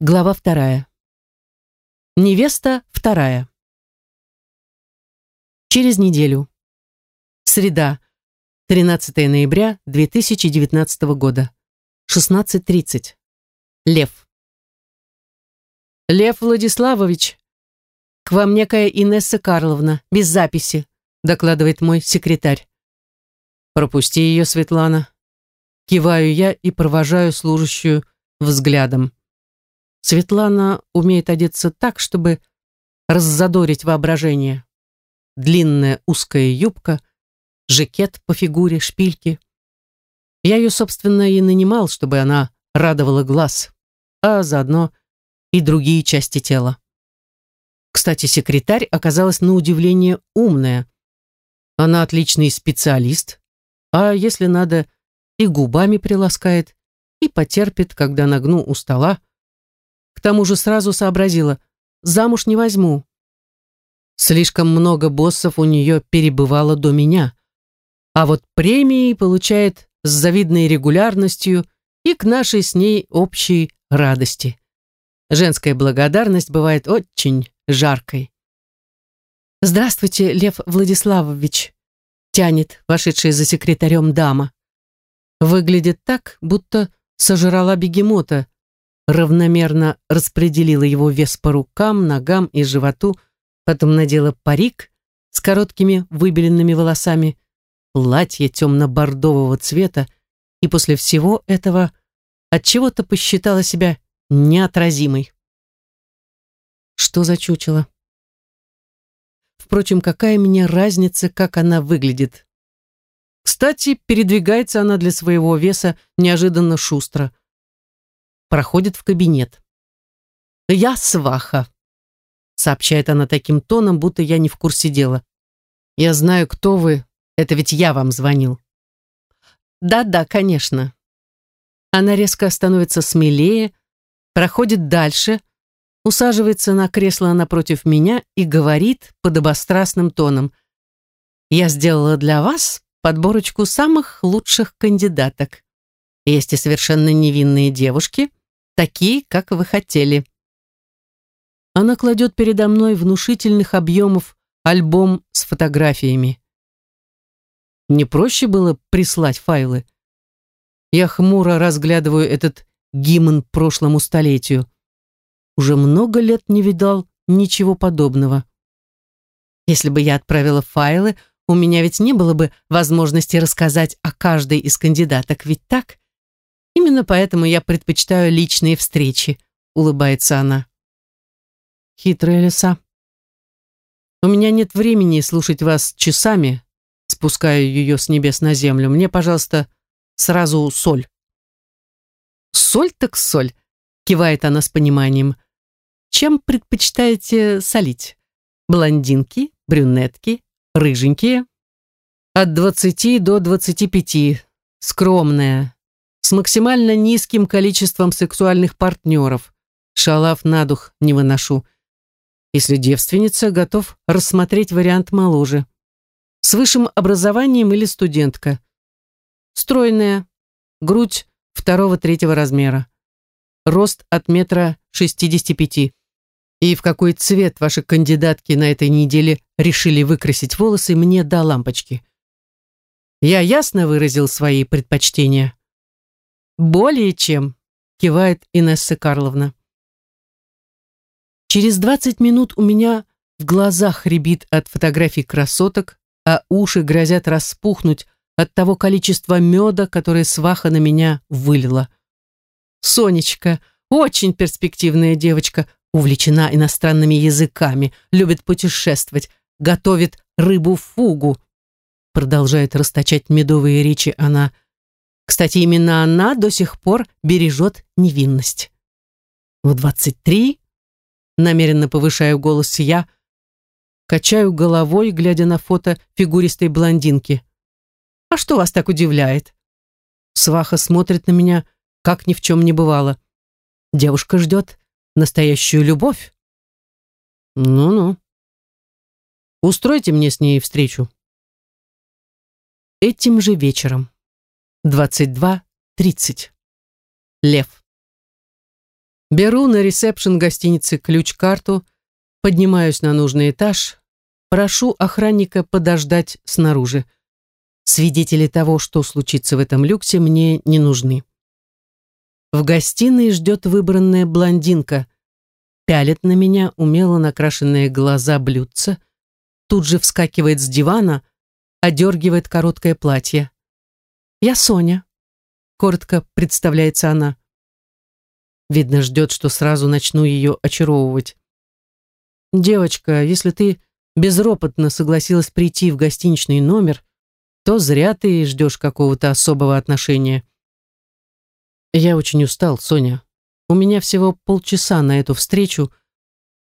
Глава вторая. Невеста вторая. Через неделю. Среда. 13 ноября 2019 года. 16.30. Лев. Лев Владиславович, к вам некая Инесса Карловна, без записи, докладывает мой секретарь. Пропусти ее, Светлана. Киваю я и провожаю служащую взглядом. Светлана умеет одеться так, чтобы раззадорить воображение. Длинная узкая юбка, жакет по фигуре, шпильки. Я ее, собственно, и нанимал, чтобы она радовала глаз, а заодно и другие части тела. Кстати, секретарь оказалась на удивление умная. Она отличный специалист, а если надо, и губами приласкает, и потерпит, когда нагну у стола, к тому же сразу сообразила, замуж не возьму. Слишком много боссов у нее перебывало до меня. А вот премии получает с завидной регулярностью и к нашей с ней общей радости. Женская благодарность бывает очень жаркой. «Здравствуйте, Лев Владиславович», тянет вошедшая за секретарем дама. Выглядит так, будто сожрала бегемота, равномерно распределила его вес по рукам, ногам и животу, потом надела парик с короткими выбеленными волосами, платье темно-бордового цвета, и после всего этого отчего-то посчитала себя неотразимой. Что за чучело? Впрочем, какая мне разница, как она выглядит? Кстати, передвигается она для своего веса неожиданно шустро проходит в кабинет. «Я сваха», — сообщает она таким тоном, будто я не в курсе дела. «Я знаю, кто вы. Это ведь я вам звонил». «Да-да, конечно». Она резко становится смелее, проходит дальше, усаживается на кресло напротив меня и говорит подобострастным тоном. «Я сделала для вас подборочку самых лучших кандидаток. Есть и совершенно невинные девушки, такие, как вы хотели. Она кладет передо мной внушительных объемов альбом с фотографиями. Не проще было прислать файлы? Я хмуро разглядываю этот гимн прошлому столетию. Уже много лет не видал ничего подобного. Если бы я отправила файлы, у меня ведь не было бы возможности рассказать о каждой из кандидаток, ведь так? Именно поэтому я предпочитаю личные встречи, улыбается она. Хитрая лиса. У меня нет времени слушать вас часами, спускаю ее с небес на землю. Мне, пожалуйста, сразу соль. Соль так соль, кивает она с пониманием. Чем предпочитаете солить? Блондинки, брюнетки, рыженькие? От двадцати до двадцати пяти. Скромная, с максимально низким количеством сексуальных партнеров. Шалав на дух не выношу. Если девственница, готов рассмотреть вариант моложе. С высшим образованием или студентка. Стройная, грудь второго-третьего размера. Рост от метра шестидесяти пяти. И в какой цвет ваши кандидатки на этой неделе решили выкрасить волосы мне до лампочки. Я ясно выразил свои предпочтения. «Более чем», — кивает Инесса Карловна. Через 20 минут у меня в глазах рябит от фотографий красоток, а уши грозят распухнуть от того количества меда, которое сваха на меня вылила. Сонечка, очень перспективная девочка, увлечена иностранными языками, любит путешествовать, готовит рыбу-фугу. Продолжает расточать медовые речи она, — кстати, именно она до сих пор бережет невинность. В 23, намеренно повышаю голос я, качаю головой, глядя на фото фигуристой блондинки. «А что вас так удивляет?» Сваха смотрит на меня, как ни в чем не бывало. Девушка ждет настоящую любовь. Ну-ну. Устройте мне с ней встречу. Этим же вечером. 22.30. Лев. Беру на ресепшн гостиницы ключ-карту, поднимаюсь на нужный этаж, прошу охранника подождать снаружи. Свидетели того, что случится в этом люксе, мне не нужны. В гостиной ждет выбранная блондинка. Пялит на меня умело накрашенные глаза блюдца, тут же вскакивает с дивана, одергивает короткое платье. «Я Соня», — коротко представляется она. Видно, ждет, что сразу начну ее очаровывать. «Девочка, если ты безропотно согласилась прийти в гостиничный номер, то зря ты ждешь какого-то особого отношения». «Я очень устал, Соня. У меня всего полчаса на эту встречу,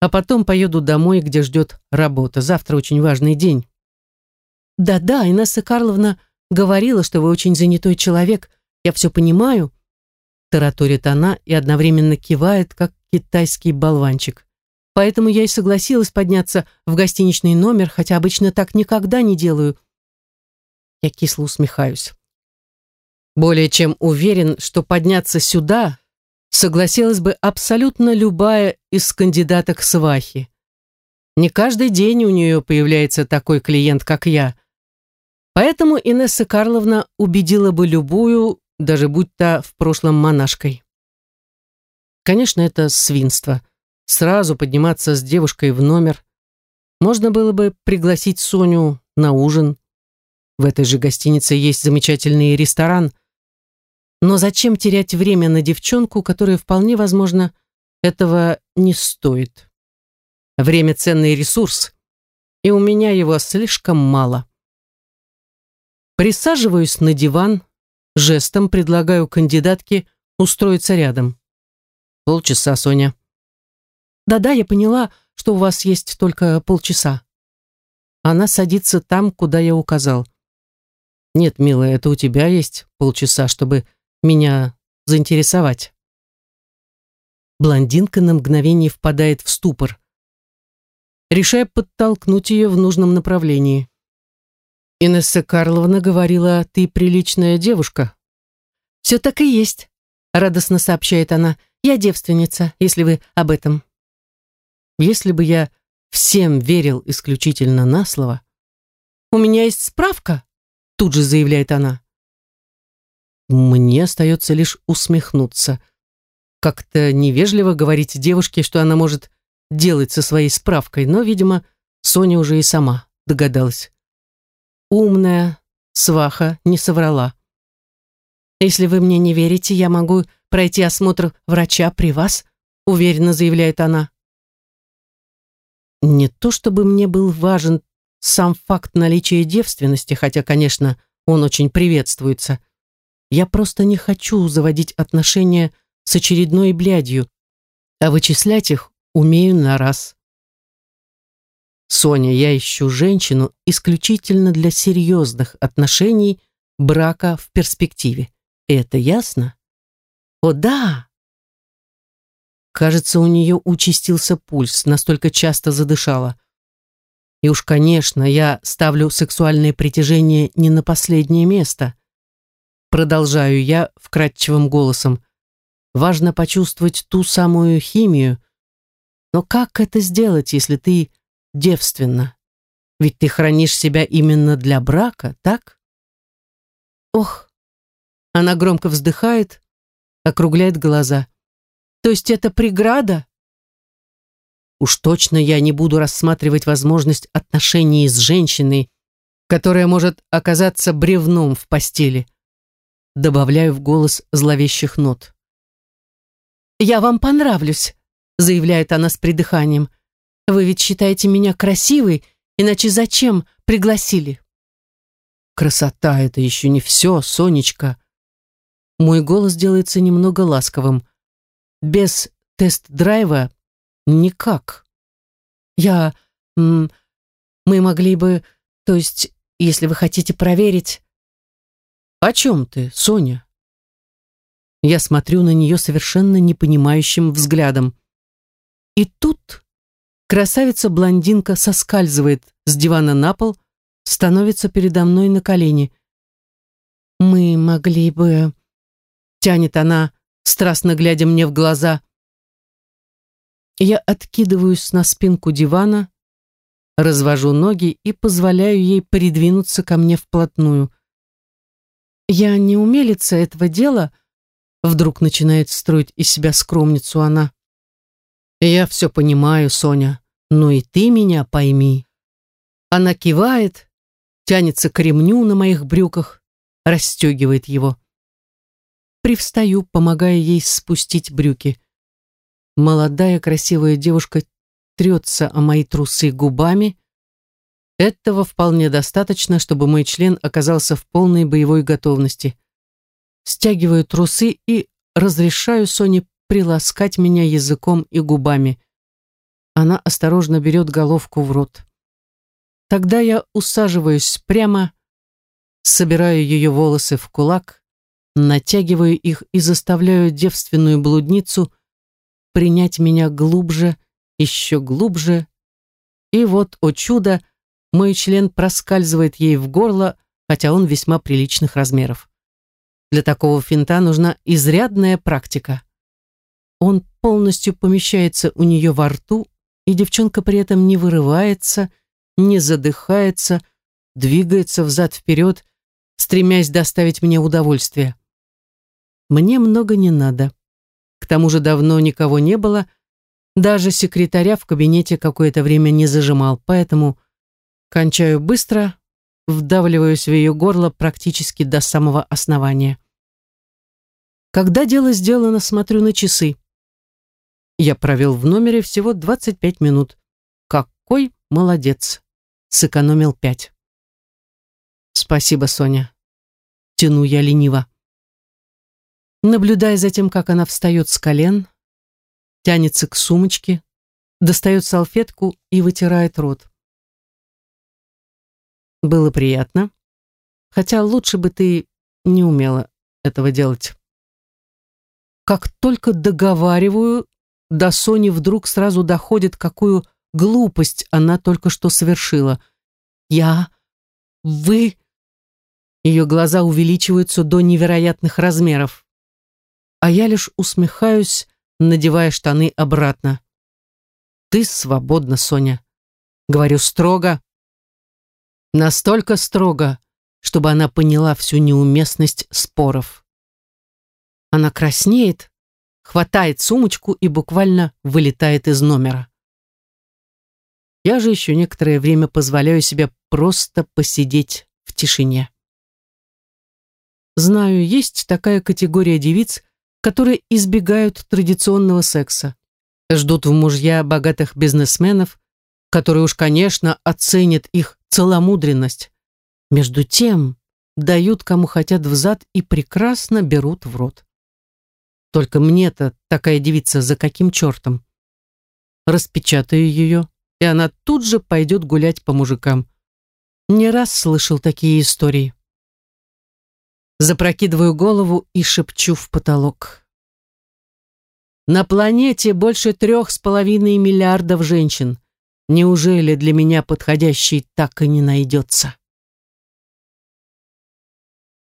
а потом поеду домой, где ждет работа. Завтра очень важный день». «Да-да, Инесса Карловна говорила, что вы очень занятой человек. Я все понимаю», тараторит она и одновременно кивает, как китайский болванчик. Поэтому я и согласилась подняться в гостиничный номер, хотя обычно так никогда не делаю. Я кисло усмехаюсь. Более чем уверен, что подняться сюда согласилась бы абсолютно любая из кандидаток свахи. Не каждый день у нее появляется такой клиент, как я. Поэтому Инесса Карловна убедила бы любую, даже будь та в прошлом монашкой. Конечно, это свинство. Сразу подниматься с девушкой в номер. Можно было бы пригласить Соню на ужин. В этой же гостинице есть замечательный ресторан. Но зачем терять время на девчонку, которая вполне возможно этого не стоит? Время – ценный ресурс, и у меня его слишком мало. Присаживаюсь на диван, Жестом предлагаю кандидатке устроиться рядом. Полчаса, Соня. Да-да, я поняла, что у вас есть только полчаса. Она садится там, куда я указал. Нет, милая, это у тебя есть полчаса, чтобы меня заинтересовать. Блондинка на мгновение впадает в ступор. Решая подтолкнуть ее в нужном направлении. Инесса Карловна говорила, ты приличная девушка. Все так и есть, радостно сообщает она. Я девственница, если вы об этом. Если бы я всем верил исключительно на слово. У меня есть справка, тут же заявляет она. Мне остается лишь усмехнуться. Как-то невежливо говорить девушке, что она может делать со своей справкой, но, видимо, Соня уже и сама догадалась. Умная сваха не соврала. «Если вы мне не верите, я могу пройти осмотр врача при вас», уверенно заявляет она. Не то чтобы мне был важен сам факт наличия девственности, хотя, конечно, он очень приветствуется. Я просто не хочу заводить отношения с очередной блядью, а вычислять их умею на раз. Соня, я ищу женщину исключительно для серьезных отношений, брака в перспективе. Это ясно? О, да! Кажется, у нее участился пульс, настолько часто задышала. И уж, конечно, я ставлю сексуальное притяжение не на последнее место. Продолжаю я вкрадчивым голосом. Важно почувствовать ту самую химию. Но как это сделать, если ты девственно. Ведь ты хранишь себя именно для брака, так? Ох, она громко вздыхает, округляет глаза. То есть это преграда? Уж точно я не буду рассматривать возможность отношений с женщиной, которая может оказаться бревном в постели. Добавляю в голос зловещих нот. «Я вам понравлюсь», — заявляет она с придыханием. Вы ведь считаете меня красивой, иначе зачем пригласили? Красота — это еще не все, Сонечка. Мой голос делается немного ласковым. Без тест-драйва никак. Я... мы могли бы... То есть, если вы хотите проверить... О чем ты, Соня? Я смотрю на нее совершенно непонимающим взглядом. И тут Красавица-блондинка соскальзывает с дивана на пол, становится передо мной на колени. «Мы могли бы...» Тянет она, страстно глядя мне в глаза. Я откидываюсь на спинку дивана, развожу ноги и позволяю ей придвинуться ко мне вплотную. «Я не умелица этого дела», — вдруг начинает строить из себя скромницу она. «Я все понимаю, Соня, но и ты меня пойми». Она кивает, тянется к ремню на моих брюках, расстегивает его. Привстаю, помогая ей спустить брюки. Молодая красивая девушка трется о мои трусы губами. Этого вполне достаточно, чтобы мой член оказался в полной боевой готовности. Стягиваю трусы и разрешаю Соне приласкать меня языком и губами. Она осторожно берет головку в рот. Тогда я усаживаюсь прямо, собираю ее волосы в кулак, натягиваю их и заставляю девственную блудницу принять меня глубже, еще глубже. И вот, о чудо, мой член проскальзывает ей в горло, хотя он весьма приличных размеров. Для такого финта нужна изрядная практика. Он полностью помещается у нее во рту, и девчонка при этом не вырывается, не задыхается, двигается взад-вперед, стремясь доставить мне удовольствие. Мне много не надо. К тому же давно никого не было, даже секретаря в кабинете какое-то время не зажимал, поэтому кончаю быстро, вдавливаюсь в ее горло практически до самого основания. Когда дело сделано, смотрю на часы. Я провел в номере всего 25 минут. Какой молодец. Сэкономил пять. Спасибо, Соня. Тяну я лениво. Наблюдая за тем, как она встает с колен, тянется к сумочке, достает салфетку и вытирает рот. Было приятно, хотя лучше бы ты не умела этого делать. Как только договариваю, до Сони вдруг сразу доходит, какую глупость она только что совершила. Я... Вы... Ее глаза увеличиваются до невероятных размеров. А я лишь усмехаюсь, надевая штаны обратно. «Ты свободна, Соня», — говорю строго. Настолько строго, чтобы она поняла всю неуместность споров. Она краснеет, хватает сумочку и буквально вылетает из номера. Я же еще некоторое время позволяю себе просто посидеть в тишине. Знаю, есть такая категория девиц, которые избегают традиционного секса. Ждут в мужья богатых бизнесменов, которые уж, конечно, оценят их целомудренность. Между тем, дают кому хотят взад и прекрасно берут в рот. Только мне-то такая девица за каким чертом? Распечатаю ее, и она тут же пойдет гулять по мужикам. Не раз слышал такие истории. Запрокидываю голову и шепчу в потолок. На планете больше трех с половиной миллиардов женщин. Неужели для меня подходящей так и не найдется?